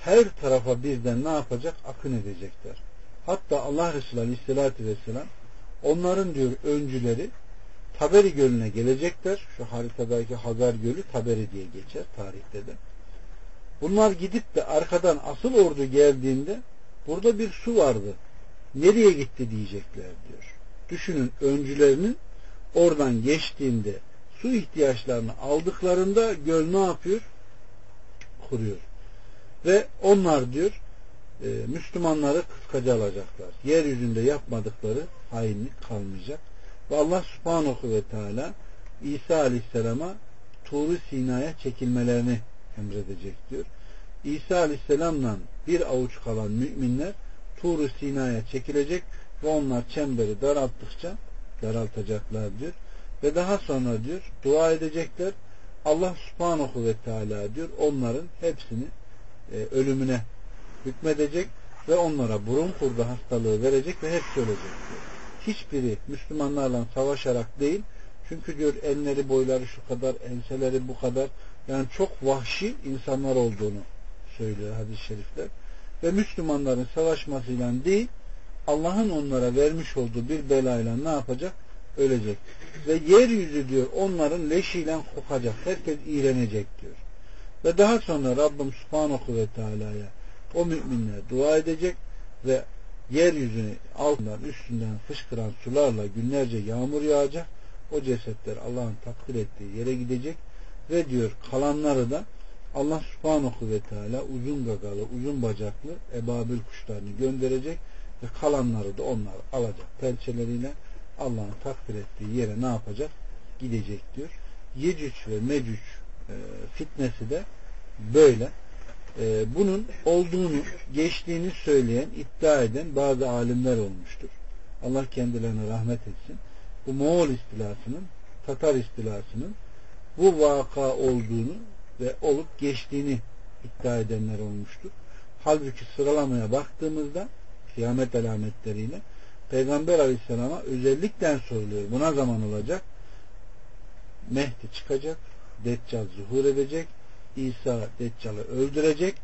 her tarafa birden ne yapacak? Akın edecekler. Hatta Allah Resulü Aleyhisselatü Vesselam onların diyor öncüleri Taberi Gölü'ne gelecekler. Şu haritadaki Hazar Gölü Taberi diye geçer tarihte de. Bunlar gidip de arkadan asıl ordu geldiğinde burada bir su vardı. Nereye gitti diyecekler diyor. Düşünün öncülerinin oradan geçtiğinde su ihtiyaçlarını aldıklarında göl ne yapıyor? Kuruyor. Ve onlar diyor e, Müslümanları kıskaca alacaklar. Yeryüzünde yapmadıkları hainlik kalmayacak. Ve Allah subhanahu ve teala İsa aleyhisselama Tuğru Sina'ya çekilmelerini emredecek diyor. İsa aleyhisselamla bir avuç kalan müminler Tuğru Sina'ya çekilecek ve onlar çemberi daralttıkça daraltacaklar diyor. Ve daha sonra diyor dua edecekler. Allah subhanahu ve teala diyor onların hepsini e, ölümüne hükmedecek ve onlara burun kurdu hastalığı verecek ve hepsi ölecek diyor. Hiçbiri Müslümanlarla savaşarak değil çünkü diyor enleri boyları şu kadar enseleri bu kadar yani çok vahşi insanlar olduğunu söylüyor hadis-i şerifler ve Müslümanların savaşmasıyla değil Allah'ın onlara vermiş olduğu bir belayla ne yapacak? Ölecek. Ve yeryüzü diyor onların leşiyle kokacak. Herkes iğrenecek diyor. Ve daha sonra Rabbim Subhanahu ve Teala'ya o müminler dua edecek ve yeryüzünü altından üstünden fışkıran sularla günlerce yağmur yağacak. O cesetler Allah'ın takdir ettiği yere gidecek ve diyor kalanları da Allah subhanahu ve teala uzun gagalı, uzun bacaklı ebabil kuşlarını gönderecek ve kalanları da onlar alacak pençeleriyle Allah'ın takdir ettiği yere ne yapacak? Gidecek diyor. Yecüc ve Mecüc fitnesi de böyle. E, bunun olduğunu, geçtiğini söyleyen, iddia eden bazı alimler olmuştur. Allah kendilerine rahmet etsin. Bu Moğol istilasının, Tatar istilasının bu vaka olduğunu ve olup geçtiğini iddia edenler olmuştur. Halbuki sıralamaya baktığımızda kıyamet alametleriyle Peygamber Aleyhisselam'a özellikle soruluyor. Buna zaman olacak. Mehdi çıkacak. Deccal zuhur edecek. İsa Deccal'ı öldürecek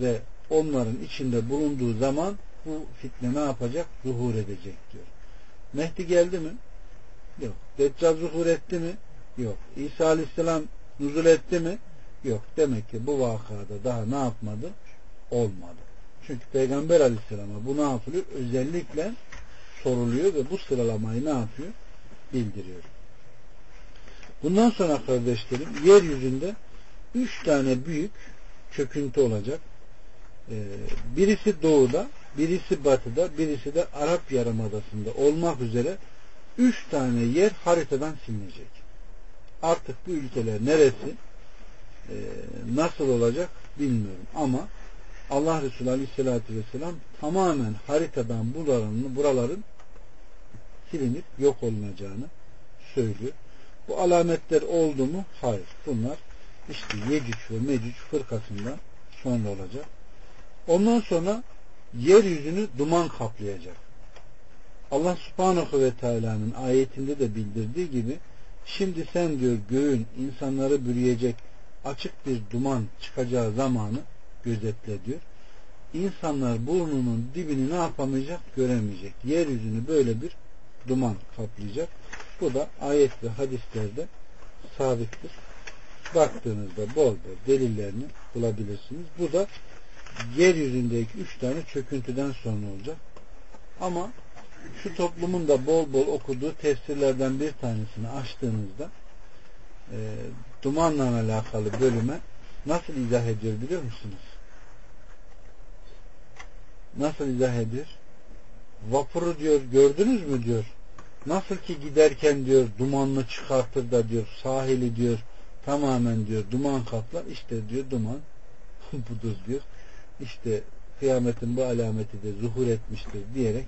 ve onların içinde bulunduğu zaman bu fitne ne yapacak? Zuhur edecek diyor. Mehdi geldi mi? Yok. Deccal zuhur etti mi? Yok. İsa Aleyhisselam nuzul etti mi? Yok. Demek ki bu vakada daha ne yapmadı? Olmadı. Çünkü Peygamber Aleyhisselam'a bu ne yapılıyor? Özellikle soruluyor ve bu sıralamayı ne yapıyor? Bildiriyor. Bundan sonra kardeşlerim yeryüzünde üç tane büyük çöküntü olacak. Ee, birisi doğuda, birisi batıda, birisi de Arap Yarımadası'nda olmak üzere üç tane yer haritadan silinecek. Artık bu ülkeler neresi, e, nasıl olacak bilmiyorum ama Allah Resulü Aleyhisselatü Vesselam tamamen haritadan buraların, buraların silinip yok olunacağını söylüyor. Bu alametler oldu mu? Hayır. Bunlar işte Yecüc ve Mecüc fırkasından sonra olacak. Ondan sonra yeryüzünü duman kaplayacak. Allah subhanahu ve teala'nın ayetinde de bildirdiği gibi şimdi sen diyor göğün insanları bürüyecek açık bir duman çıkacağı zamanı gözetle diyor. İnsanlar burnunun dibini ne yapamayacak? Göremeyecek. Yeryüzünü böyle bir duman kaplayacak. Bu da ayet ve hadislerde sabittir. Baktığınızda bol bol delillerini bulabilirsiniz. Bu da yeryüzündeki üç tane çöküntüden sonra olacak. Ama şu toplumun da bol bol okuduğu tefsirlerden bir tanesini açtığınızda e, dumanla alakalı bölüme nasıl izah ediyor biliyor musunuz? Nasıl izah ediyor? Vapuru diyor gördünüz mü diyor. Nasıl ki giderken diyor dumanlı çıkartır da diyor sahili diyor tamamen diyor duman kaplar. İşte diyor duman budur diyor. İşte kıyametin bu alameti de zuhur etmiştir diyerek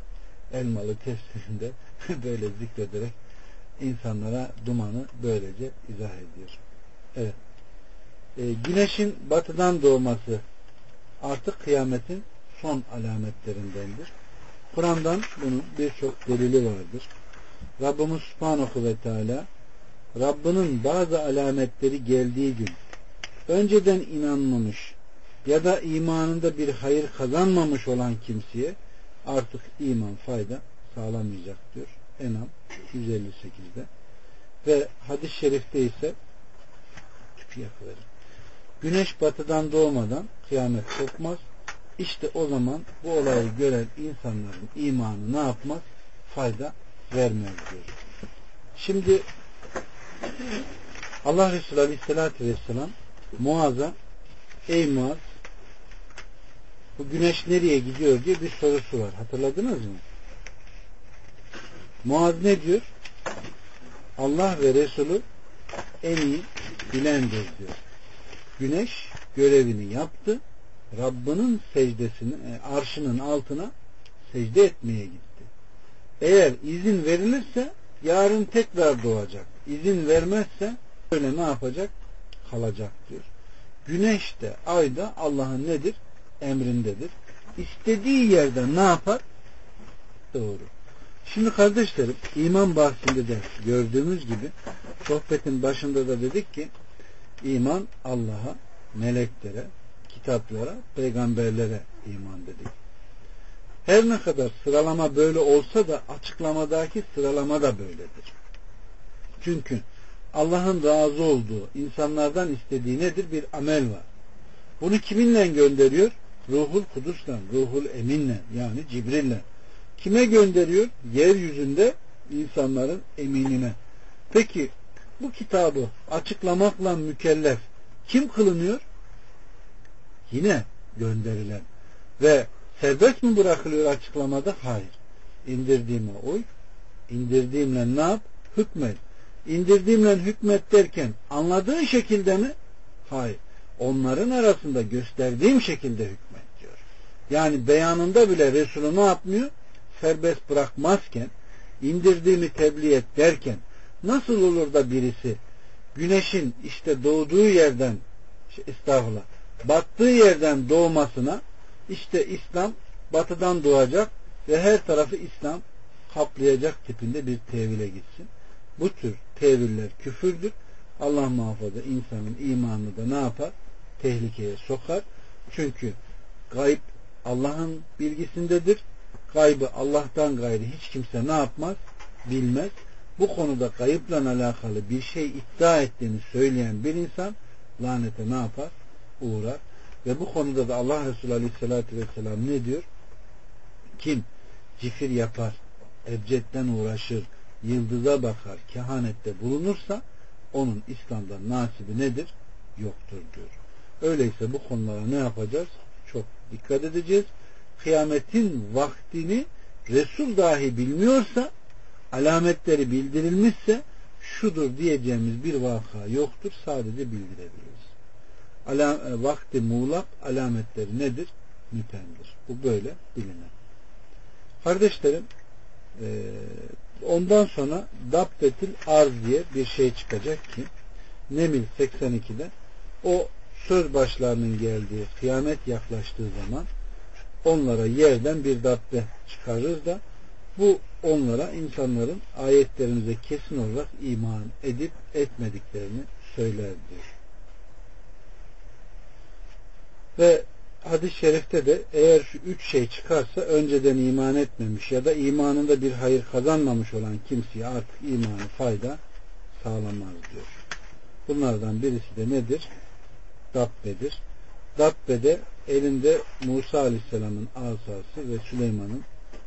Elmalı tefsirinde böyle zikrederek insanlara dumanı böylece izah ediyor. Evet. E, güneşin batıdan doğması artık kıyametin son alametlerindendir. Kur'an'dan bunun birçok delili vardır. Rabbimiz Subhanahu ve Teala Rabbinin bazı alametleri geldiği gün önceden inanmamış ya da imanında bir hayır kazanmamış olan kimseye artık iman fayda sağlamayacak. Enam 158'de ve hadis-i şerifte ise tüpü yakıverir. Güneş batıdan doğmadan kıyamet kopmaz. İşte o zaman bu olayı gören insanların imanı ne yapmaz? Fayda vermez diyor. Şimdi Allah Resulü Aleyhisselatü Vesselam Muaz'a ey Muaz bu güneş nereye gidiyor diye bir sorusu var. Hatırladınız mı? Muaz ne diyor? Allah ve Resulü en iyi bilendir diyor. Güneş görevini yaptı. Rabbinin secdesini, e, arşının altına secde etmeye gitti. Eğer izin verilirse yarın tekrar doğacak. İzin vermezse öyle ne yapacak? Kalacak diyor. Güneş de ay da Allah'ın nedir? Emrindedir. İstediği yerde ne yapar? Doğru. Şimdi kardeşlerim iman bahsinde de gördüğümüz gibi sohbetin başında da dedik ki iman Allah'a, meleklere, kitaplara, peygamberlere iman dedik. Her ne kadar sıralama böyle olsa da açıklamadaki sıralama da böyledir. Çünkü Allah'ın razı olduğu, insanlardan istediği nedir? Bir amel var. Bunu kiminle gönderiyor? Ruhul Kudüs'le, Ruhul Emin'le yani Cibril'le. Kime gönderiyor? Yeryüzünde insanların eminine. Peki bu kitabı açıklamakla mükellef kim kılınıyor? Yine gönderilen. Ve serbest mi bırakılıyor açıklamada? Hayır. İndirdiğime uy, indirdiğimle ne yap? Hükmet. İndirdiğimle hükmet derken anladığın şekilde mi? Hayır. Onların arasında gösterdiğim şekilde hükmet diyor. Yani beyanında bile Resulü ne yapmıyor? Serbest bırakmazken, indirdiğimi tebliğ et derken nasıl olur da birisi güneşin işte doğduğu yerden estağfurullah battığı yerden doğmasına işte İslam batıdan doğacak ve her tarafı İslam kaplayacak tipinde bir tevile gitsin. Bu tür teviller küfürdür. Allah muhafaza insanın imanını da ne yapar? Tehlikeye sokar. Çünkü gayb Allah'ın bilgisindedir. Gaybı Allah'tan gayri hiç kimse ne yapmaz? Bilmez. bu konuda kayıpla alakalı bir şey iddia ettiğini söyleyen bir insan lanete ne yapar? Uğrar. Ve bu konuda da Allah Resulü Aleyhisselatü Vesselam ne diyor? Kim cifir yapar, ebcetten uğraşır, yıldıza bakar, kehanette bulunursa onun İslam'da nasibi nedir? Yoktur diyor. Öyleyse bu konulara ne yapacağız? Çok dikkat edeceğiz. Kıyametin vaktini Resul dahi bilmiyorsa alametleri bildirilmişse şudur diyeceğimiz bir vaka yoktur. Sadece bildirebiliriz. Alam, e, vakti muğlak alametleri nedir? Mütemdir. Bu böyle bilinen. Kardeşlerim e, ondan sonra Dabbetil Arz diye bir şey çıkacak ki Nemil 82'de o söz başlarının geldiği kıyamet yaklaştığı zaman onlara yerden bir dabbe çıkarır da bu onlara insanların ayetlerimize kesin olarak iman edip etmediklerini söyler. Ve hadis-i şerifte de eğer şu üç şey çıkarsa önceden iman etmemiş ya da imanında bir hayır kazanmamış olan kimseye artık imanı fayda sağlamaz diyor. Bunlardan birisi de nedir? Dabbedir. Dabbe'de elinde Musa Aleyhisselam'ın asası ve Süleyman'ın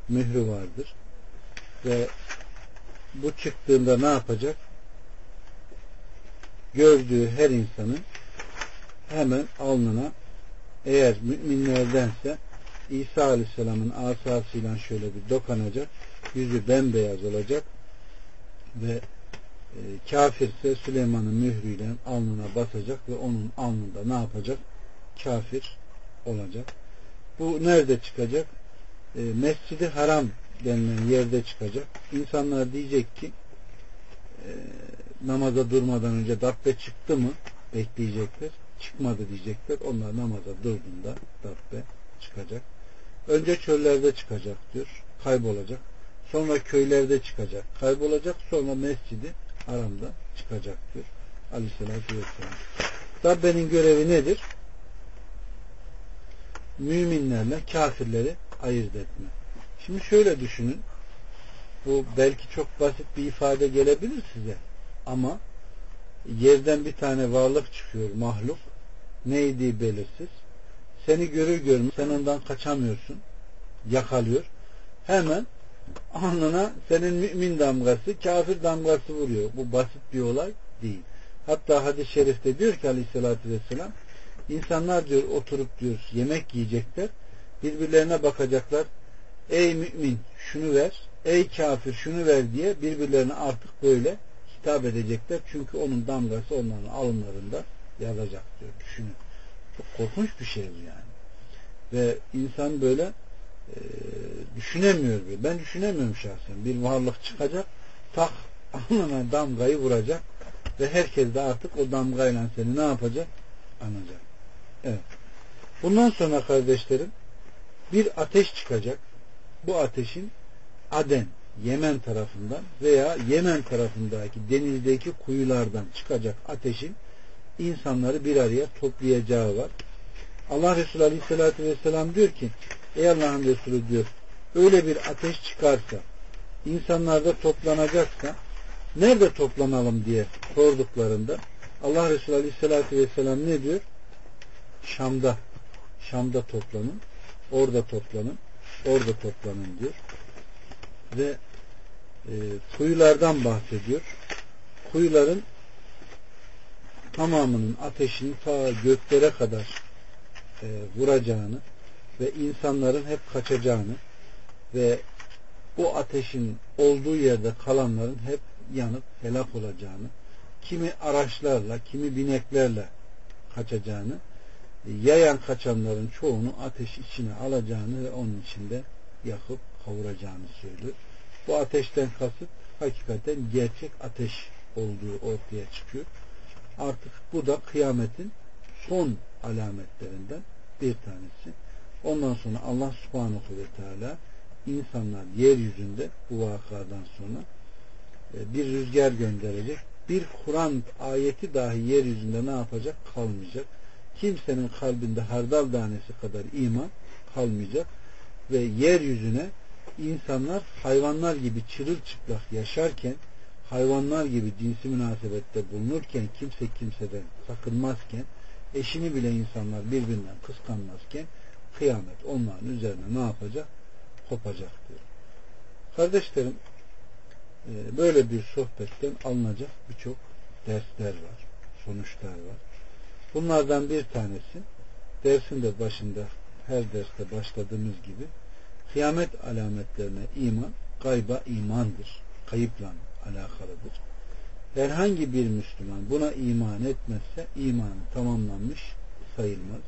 mührü vardır. Ve bu çıktığında ne yapacak? Gördüğü her insanın hemen alnına eğer müminlerdense İsa Aleyhisselam'ın asasıyla şöyle bir dokanacak. Yüzü bembeyaz olacak ve e, kafirse Süleyman'ın mührüyle alnına basacak ve onun alnında ne yapacak? Kafir olacak. Bu nerede çıkacak? E, Mescidi Haram denilen yerde çıkacak. İnsanlar diyecek ki e, namaza durmadan önce dabbe çıktı mı? Bekleyecekler çıkmadı diyecekler. Onlar namaza durduğunda Rabbe çıkacak. Önce çöllerde çıkacak diyor. Kaybolacak. Sonra köylerde çıkacak. Kaybolacak. Sonra mescidi haramda çıkacak diyor. Aleyhisselatü Vesselam. Rabbenin görevi nedir? Müminlerle kafirleri ayırt etme. Şimdi şöyle düşünün. Bu belki çok basit bir ifade gelebilir size. Ama yerden bir tane varlık çıkıyor mahluk. Neydi belirsiz. Seni görür görmüş sen ondan kaçamıyorsun. Yakalıyor. Hemen alnına senin mümin damgası kafir damgası vuruyor. Bu basit bir olay değil. Hatta hadis-i şerifte diyor ki aleyhissalatü vesselam insanlar diyor oturup diyor yemek yiyecekler. Birbirlerine bakacaklar. Ey mümin şunu ver. Ey kafir şunu ver diye birbirlerine artık böyle hitap edecekler. Çünkü onun damgası onların alınlarında yazacak diyor. Düşünün. Çok korkunç bir şey bu yani. Ve insan böyle e, düşünemiyor. Bir. Ben düşünemiyorum şahsen. Bir varlık çıkacak tak alnına damgayı vuracak ve herkes de artık o damgayla seni ne yapacak? Anacak. Evet. Bundan sonra kardeşlerim bir ateş çıkacak. Bu ateşin Aden Yemen tarafından veya Yemen tarafındaki denizdeki kuyulardan çıkacak ateşin insanları bir araya toplayacağı var. Allah Resulü Aleyhisselatü Vesselam diyor ki ey Allah'ın Resulü diyor öyle bir ateş çıkarsa insanlarda toplanacaksa nerede toplanalım diye sorduklarında Allah Resulü Aleyhisselatü Vesselam ne diyor? Şam'da Şam'da toplanın orada toplanın orada toplanın diyor ve e, kuyulardan bahsediyor. Kuyuların tamamının ateşini ta göklere kadar e, vuracağını ve insanların hep kaçacağını ve bu ateşin olduğu yerde kalanların hep yanıp helak olacağını kimi araçlarla kimi bineklerle kaçacağını yayan kaçanların çoğunu ateş içine alacağını ve onun içinde yakıp kavuracağını söylüyor. Bu ateşten kasıt hakikaten gerçek ateş olduğu ortaya çıkıyor. Artık bu da kıyametin son alametlerinden bir tanesi. Ondan sonra Allah subhanahu ve teala insanlar yeryüzünde bu vakadan sonra e, bir rüzgar gönderecek. Bir Kur'an ayeti dahi yeryüzünde ne yapacak? Kalmayacak. Kimsenin kalbinde hardal tanesi kadar iman kalmayacak ve yeryüzüne insanlar hayvanlar gibi çırılçıplak yaşarken hayvanlar gibi cinsi münasebette bulunurken kimse kimseden sakınmazken eşini bile insanlar birbirinden kıskanmazken kıyamet onların üzerine ne yapacak? Kopacak diyor. Kardeşlerim e, böyle bir sohbetten alınacak birçok dersler var, sonuçlar var. Bunlardan bir tanesi dersin de başında her derste başladığımız gibi kıyamet alametlerine iman gayba imandır. Kayıpla alakalıdır. Herhangi bir Müslüman buna iman etmezse imanı tamamlanmış sayılmaz.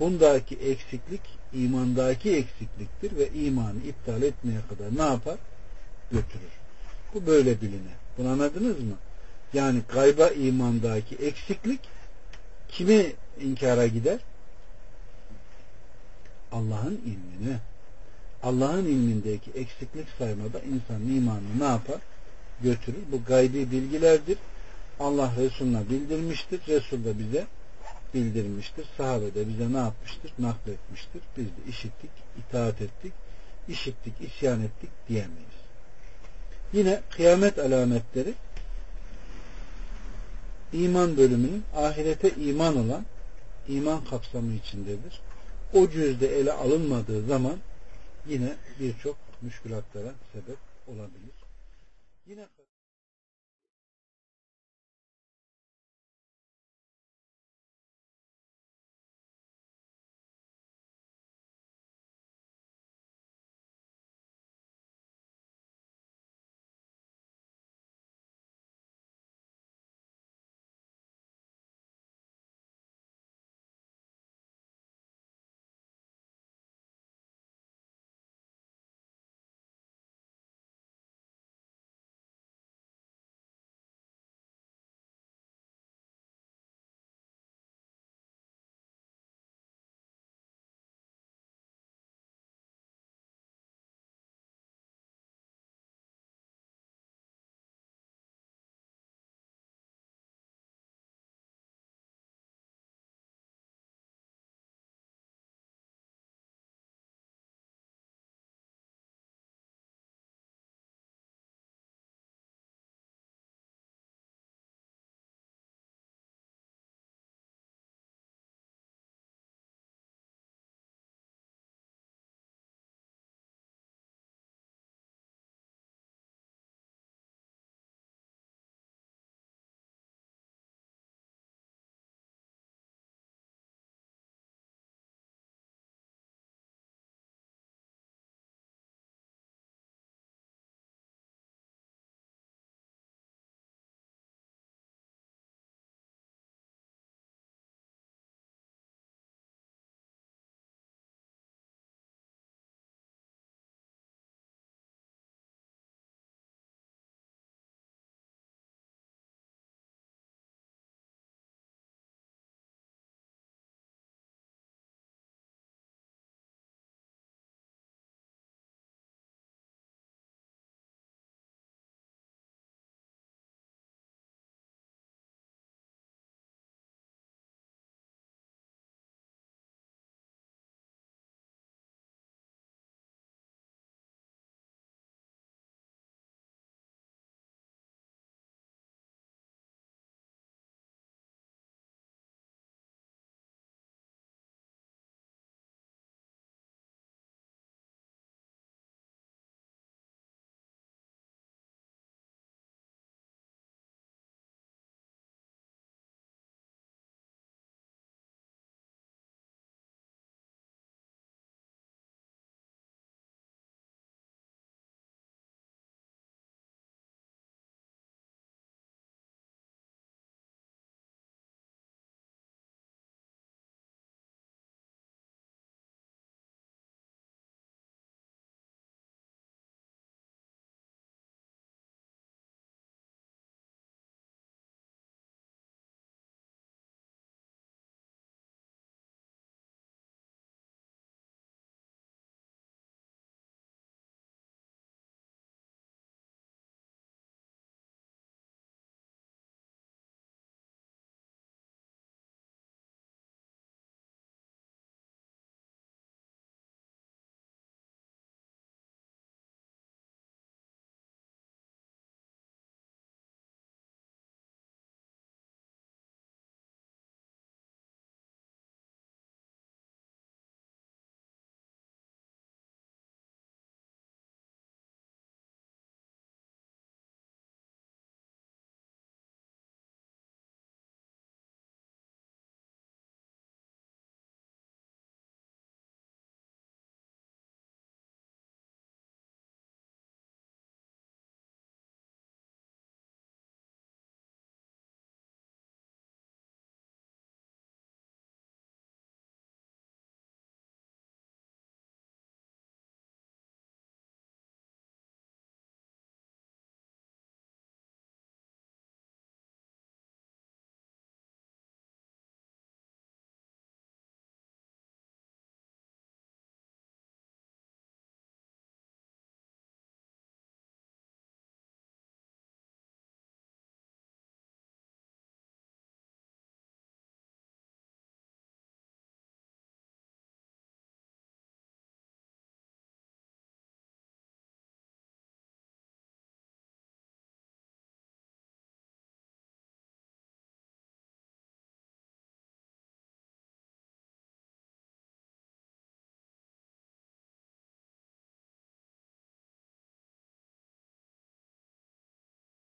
Bundaki eksiklik imandaki eksikliktir ve imanı iptal etmeye kadar ne yapar? Götürür. Bu böyle biline. Bunu anladınız mı? Yani gayba imandaki eksiklik kimi inkara gider? Allah'ın ilmine. Allah'ın ilmindeki eksiklik saymada insan imanını ne yapar? Götürür. Bu gaybi bilgilerdir. Allah Resulüne bildirmiştir. Resul de bize bildirmiştir. Sahabe de bize ne yapmıştır? Nakletmiştir. Biz de işittik, itaat ettik, işittik, isyan ettik diyemeyiz. Yine kıyamet alametleri iman bölümünün ahirete iman olan iman kapsamı içindedir. O cüzde ele alınmadığı zaman yine birçok müşkülatlara sebep olabilir. Yine